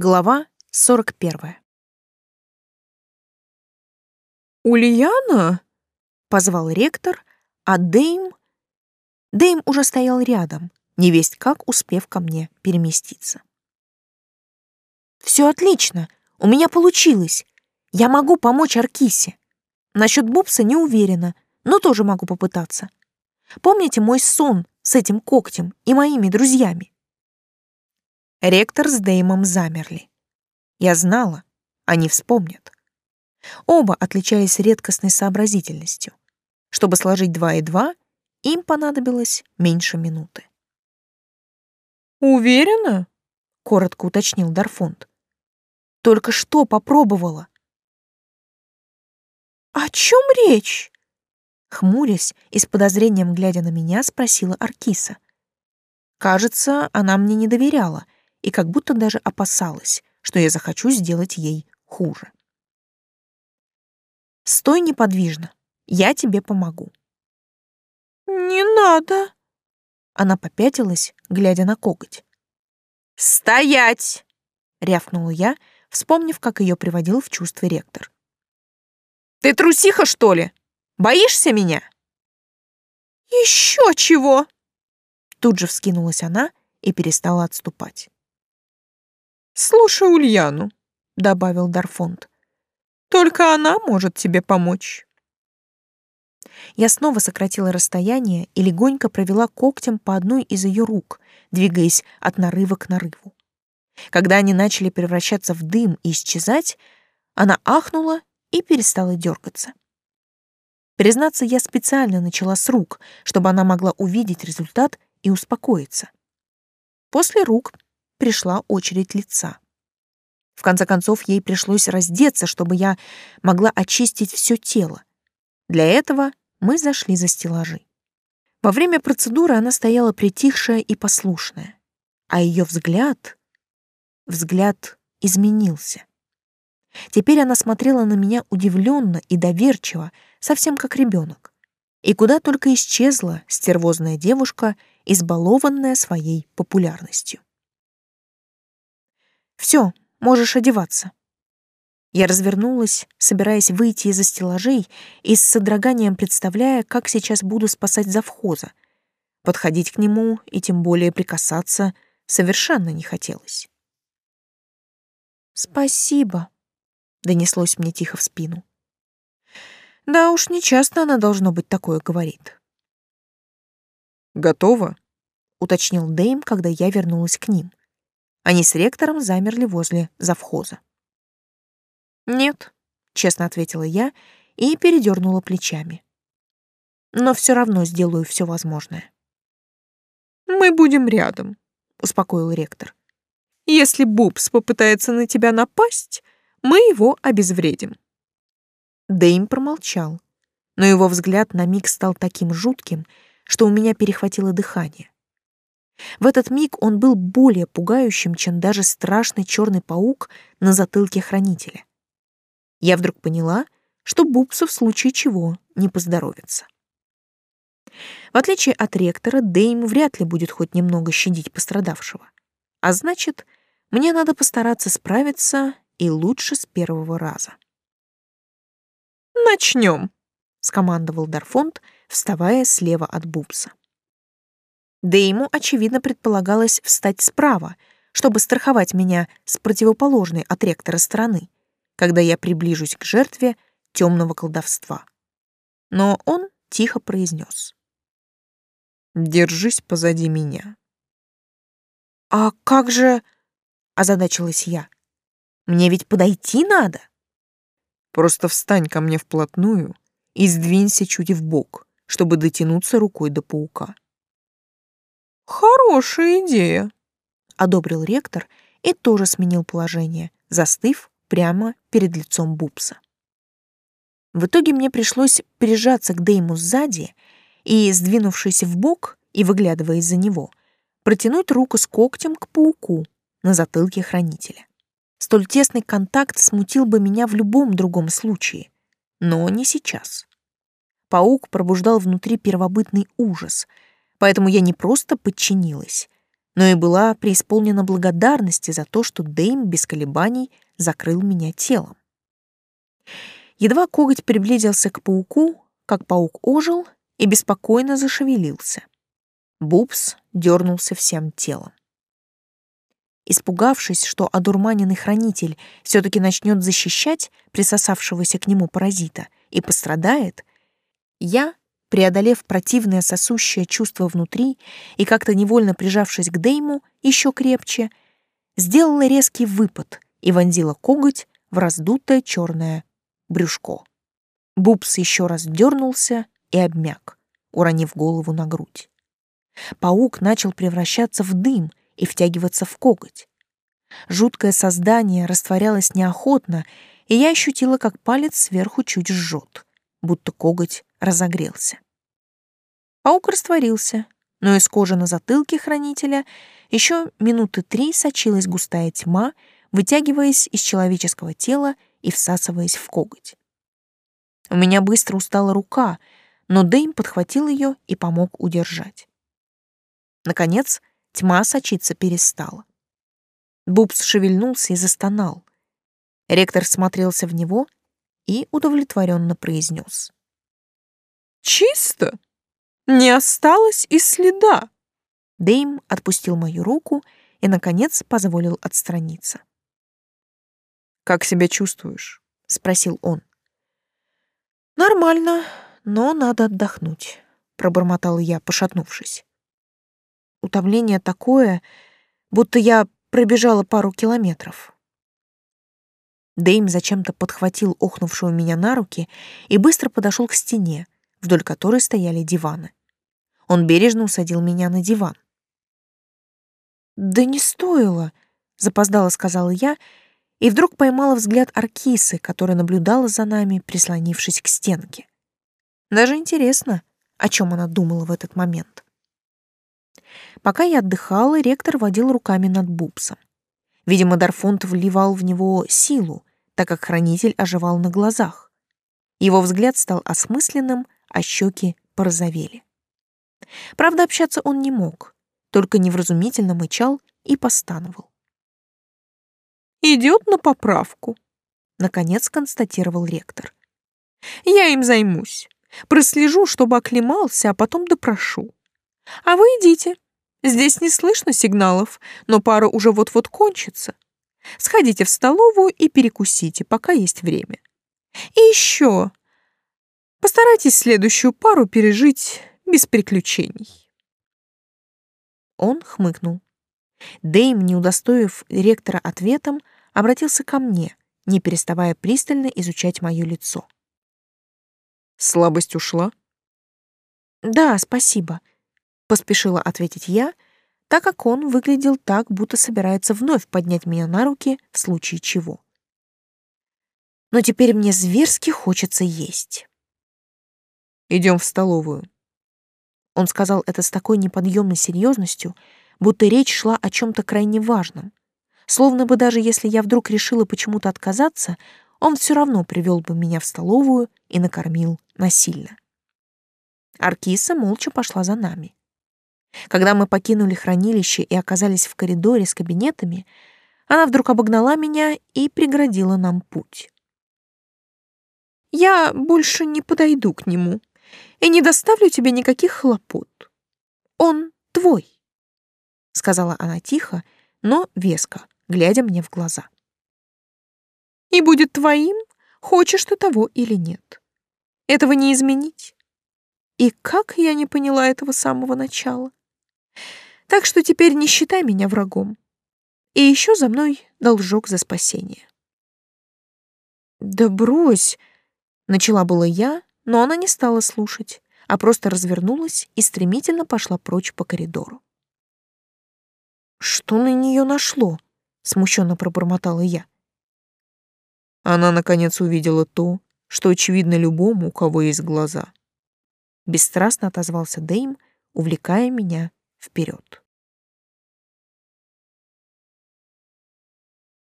Глава 41. «Ульяна?» — позвал ректор, а Дэйм... Дэйм уже стоял рядом, невесть как успев ко мне переместиться. «Все отлично, у меня получилось. Я могу помочь Аркисе. Насчет Бубса не уверена, но тоже могу попытаться. Помните мой сон с этим когтем и моими друзьями?» Ректор с Деймом замерли. Я знала, они вспомнят. Оба отличались редкостной сообразительностью. Чтобы сложить два и два, им понадобилось меньше минуты. «Уверена?» — коротко уточнил Дарфонд. «Только что попробовала». «О чем речь?» Хмурясь и с подозрением глядя на меня, спросила Аркиса. Кажется, она мне не доверяла — и как будто даже опасалась, что я захочу сделать ей хуже. «Стой неподвижно, я тебе помогу». «Не надо!» Она попятилась, глядя на коготь. «Стоять!» — рявкнула я, вспомнив, как ее приводил в чувство ректор. «Ты трусиха, что ли? Боишься меня?» «Еще чего!» Тут же вскинулась она и перестала отступать. «Слушай Ульяну», — добавил Дарфонд. «Только она может тебе помочь». Я снова сократила расстояние и легонько провела когтем по одной из ее рук, двигаясь от нарыва к нарыву. Когда они начали превращаться в дым и исчезать, она ахнула и перестала дергаться. Признаться, я специально начала с рук, чтобы она могла увидеть результат и успокоиться. После рук пришла очередь лица. В конце концов, ей пришлось раздеться, чтобы я могла очистить все тело. Для этого мы зашли за стеллажи. Во время процедуры она стояла притихшая и послушная, а ее взгляд... Взгляд изменился. Теперь она смотрела на меня удивленно и доверчиво, совсем как ребенок. И куда только исчезла стервозная девушка, избалованная своей популярностью. Все, можешь одеваться. Я развернулась, собираясь выйти из-за стеллажей и с содроганием представляя, как сейчас буду спасать завхоза. Подходить к нему и тем более прикасаться совершенно не хотелось. «Спасибо», — донеслось мне тихо в спину. Да уж, нечасто она, должно быть, такое говорит. «Готово?» — уточнил Дэйм, когда я вернулась к ним. Они с ректором замерли возле завхоза. «Нет», — честно ответила я и передернула плечами. «Но все равно сделаю все возможное». «Мы будем рядом», — успокоил ректор. «Если Бубс попытается на тебя напасть, мы его обезвредим». Дэйм промолчал, но его взгляд на миг стал таким жутким, что у меня перехватило дыхание. В этот миг он был более пугающим, чем даже страшный черный паук на затылке хранителя. Я вдруг поняла, что Бубсу в случае чего не поздоровится. В отличие от ректора, Дейм вряд ли будет хоть немного щадить пострадавшего. А значит, мне надо постараться справиться и лучше с первого раза. «Начнем», — скомандовал Дарфонд, вставая слева от Бубса. Да ему, очевидно, предполагалось встать справа, чтобы страховать меня с противоположной от ректора стороны, когда я приближусь к жертве темного колдовства. Но он тихо произнес. «Держись позади меня». «А как же...» — озадачилась я. «Мне ведь подойти надо». «Просто встань ко мне вплотную и сдвинься чуть в бок, чтобы дотянуться рукой до паука». «Хорошая идея», — одобрил ректор и тоже сменил положение, застыв прямо перед лицом Бубса. В итоге мне пришлось прижаться к Дейму сзади и, сдвинувшись в бок и выглядывая из-за него, протянуть руку с когтем к пауку на затылке хранителя. Столь тесный контакт смутил бы меня в любом другом случае, но не сейчас. Паук пробуждал внутри первобытный ужас — Поэтому я не просто подчинилась, но и была преисполнена благодарности за то, что Дэйм без колебаний закрыл меня телом. Едва коготь приблизился к пауку, как паук ожил и беспокойно зашевелился. Бубс дернулся всем телом. Испугавшись, что одурманенный хранитель все-таки начнет защищать присосавшегося к нему паразита и пострадает, я, преодолев противное сосущее чувство внутри и как-то невольно прижавшись к Дейму еще крепче, сделала резкий выпад и вонзила коготь в раздутое черное брюшко. Бубс еще раз дернулся и обмяк, уронив голову на грудь. Паук начал превращаться в дым и втягиваться в коготь. Жуткое создание растворялось неохотно, и я ощутила, как палец сверху чуть жжет, будто коготь разогрелся. Паук растворился, но из кожи на затылке хранителя еще минуты три сочилась густая тьма, вытягиваясь из человеческого тела и всасываясь в коготь. У меня быстро устала рука, но Дэйм подхватил ее и помог удержать. Наконец, Тьма сочиться перестала. Бубс шевельнулся и застонал. Ректор смотрелся в него и удовлетворенно произнес. «Чисто! Не осталось и следа!» Дейм отпустил мою руку и, наконец, позволил отстраниться. «Как себя чувствуешь?» — спросил он. «Нормально, но надо отдохнуть», — пробормотал я, пошатнувшись. Утомление такое, будто я пробежала пару километров. Дэйм зачем-то подхватил охнувшую меня на руки и быстро подошел к стене, вдоль которой стояли диваны. Он бережно усадил меня на диван. «Да не стоило», — запоздало сказала я, и вдруг поймала взгляд Аркисы, которая наблюдала за нами, прислонившись к стенке. Даже интересно, о чем она думала в этот момент. Пока я отдыхала, ректор водил руками над Бубсом. Видимо, Дарфонт вливал в него силу, так как хранитель оживал на глазах. Его взгляд стал осмысленным, а щеки порозовели. Правда, общаться он не мог, только невразумительно мычал и постановал. «Идет на поправку», — наконец констатировал ректор. «Я им займусь. Прослежу, чтобы оклемался, а потом допрошу. А вы идите. Здесь не слышно сигналов, но пара уже вот-вот кончится. Сходите в столовую и перекусите, пока есть время. И еще. Постарайтесь следующую пару пережить без приключений. Он хмыкнул. Дэйм, не удостоив ректора ответом, обратился ко мне, не переставая пристально изучать мое лицо. Слабость ушла? Да, спасибо поспешила ответить я, так как он выглядел так, будто собирается вновь поднять меня на руки в случае чего. Но теперь мне зверски хочется есть. Идем в столовую. Он сказал это с такой неподъемной серьезностью, будто речь шла о чем-то крайне важном. Словно бы даже если я вдруг решила почему-то отказаться, он все равно привел бы меня в столовую и накормил насильно. Аркиса молча пошла за нами. Когда мы покинули хранилище и оказались в коридоре с кабинетами, она вдруг обогнала меня и преградила нам путь. «Я больше не подойду к нему и не доставлю тебе никаких хлопот. Он твой», — сказала она тихо, но веско, глядя мне в глаза. «И будет твоим, хочешь ты того или нет. Этого не изменить. И как я не поняла этого с самого начала? Так что теперь не считай меня врагом. И еще за мной должок за спасение. Да брось, начала было я, но она не стала слушать, а просто развернулась и стремительно пошла прочь по коридору. Что на нее нашло? смущенно пробормотала я. Она наконец увидела то, что очевидно любому, у кого есть глаза. Бесстрастно отозвался Дэйм, увлекая меня вперед.